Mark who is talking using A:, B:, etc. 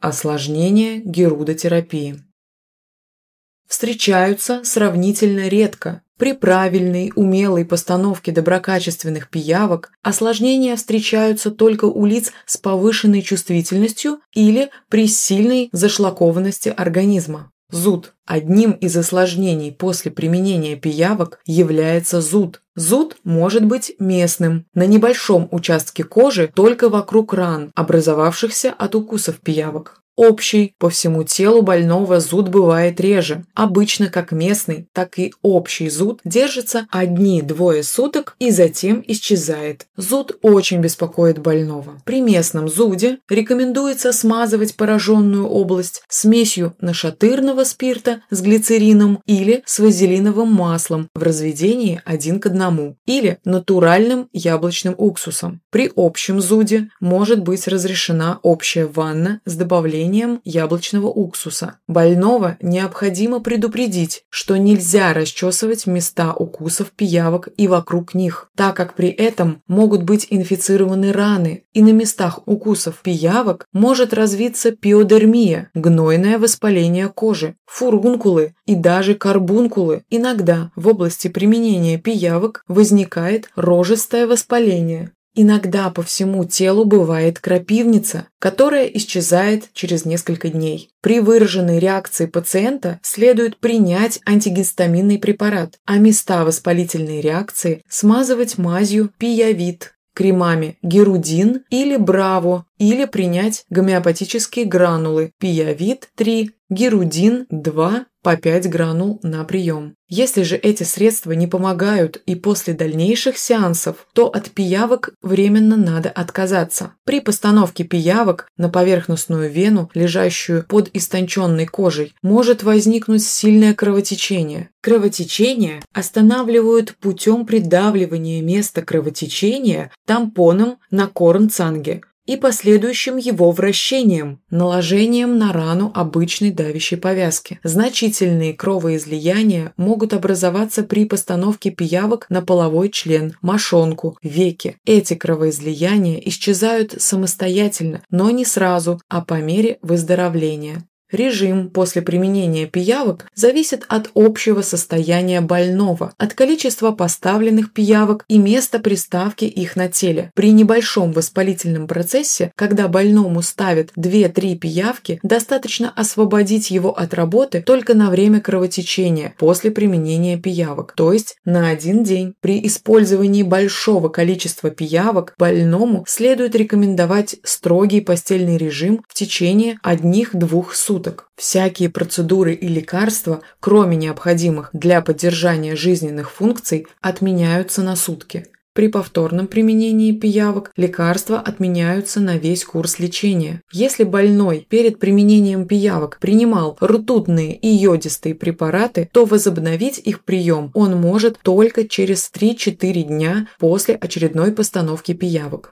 A: Осложнение герудотерапии. Встречаются сравнительно редко. При правильной, умелой постановке доброкачественных пиявок осложнения встречаются только у лиц с повышенной чувствительностью или при сильной зашлакованности организма. Зуд. Одним из осложнений после применения пиявок является зуд. Зуд может быть местным, на небольшом участке кожи только вокруг ран, образовавшихся от укусов пиявок. Общий, по всему телу больного зуд бывает реже. Обычно как местный, так и общий зуд держится одни-двое суток и затем исчезает. Зуд очень беспокоит больного. При местном зуде рекомендуется смазывать пораженную область смесью нашатырного спирта с глицерином или с вазелиновым маслом в разведении один к одному или натуральным яблочным уксусом. При общем зуде может быть разрешена общая ванна с добавлением добавлением яблочного уксуса. Больного необходимо предупредить, что нельзя расчесывать места укусов пиявок и вокруг них, так как при этом могут быть инфицированы раны, и на местах укусов пиявок может развиться пиодермия, гнойное воспаление кожи, фурункулы и даже карбункулы. Иногда в области применения пиявок возникает рожистое воспаление, Иногда по всему телу бывает крапивница, которая исчезает через несколько дней. При выраженной реакции пациента следует принять антигистаминный препарат, а места воспалительной реакции смазывать мазью пиявит, кремами герудин или браво, или принять гомеопатические гранулы пиявит 3, герудин 2 по 5 гранул на прием. Если же эти средства не помогают и после дальнейших сеансов, то от пиявок временно надо отказаться. При постановке пиявок на поверхностную вену, лежащую под истонченной кожей, может возникнуть сильное кровотечение. Кровотечение останавливают путем придавливания места кровотечения тампоном на корн цанги, и последующим его вращением, наложением на рану обычной давящей повязки. Значительные кровоизлияния могут образоваться при постановке пиявок на половой член, мошонку, веки. Эти кровоизлияния исчезают самостоятельно, но не сразу, а по мере выздоровления. Режим после применения пиявок зависит от общего состояния больного, от количества поставленных пиявок и места приставки их на теле. При небольшом воспалительном процессе, когда больному ставят 2-3 пиявки, достаточно освободить его от работы только на время кровотечения после применения пиявок, то есть на один день. При использовании большого количества пиявок больному следует рекомендовать строгий постельный режим в течение одних-двух суток суток. Всякие процедуры и лекарства, кроме необходимых для поддержания жизненных функций, отменяются на сутки. При повторном применении пиявок лекарства отменяются на весь курс лечения. Если больной перед применением пиявок принимал ртутные и йодистые препараты, то возобновить их прием он может только через 3-4 дня после очередной постановки пиявок.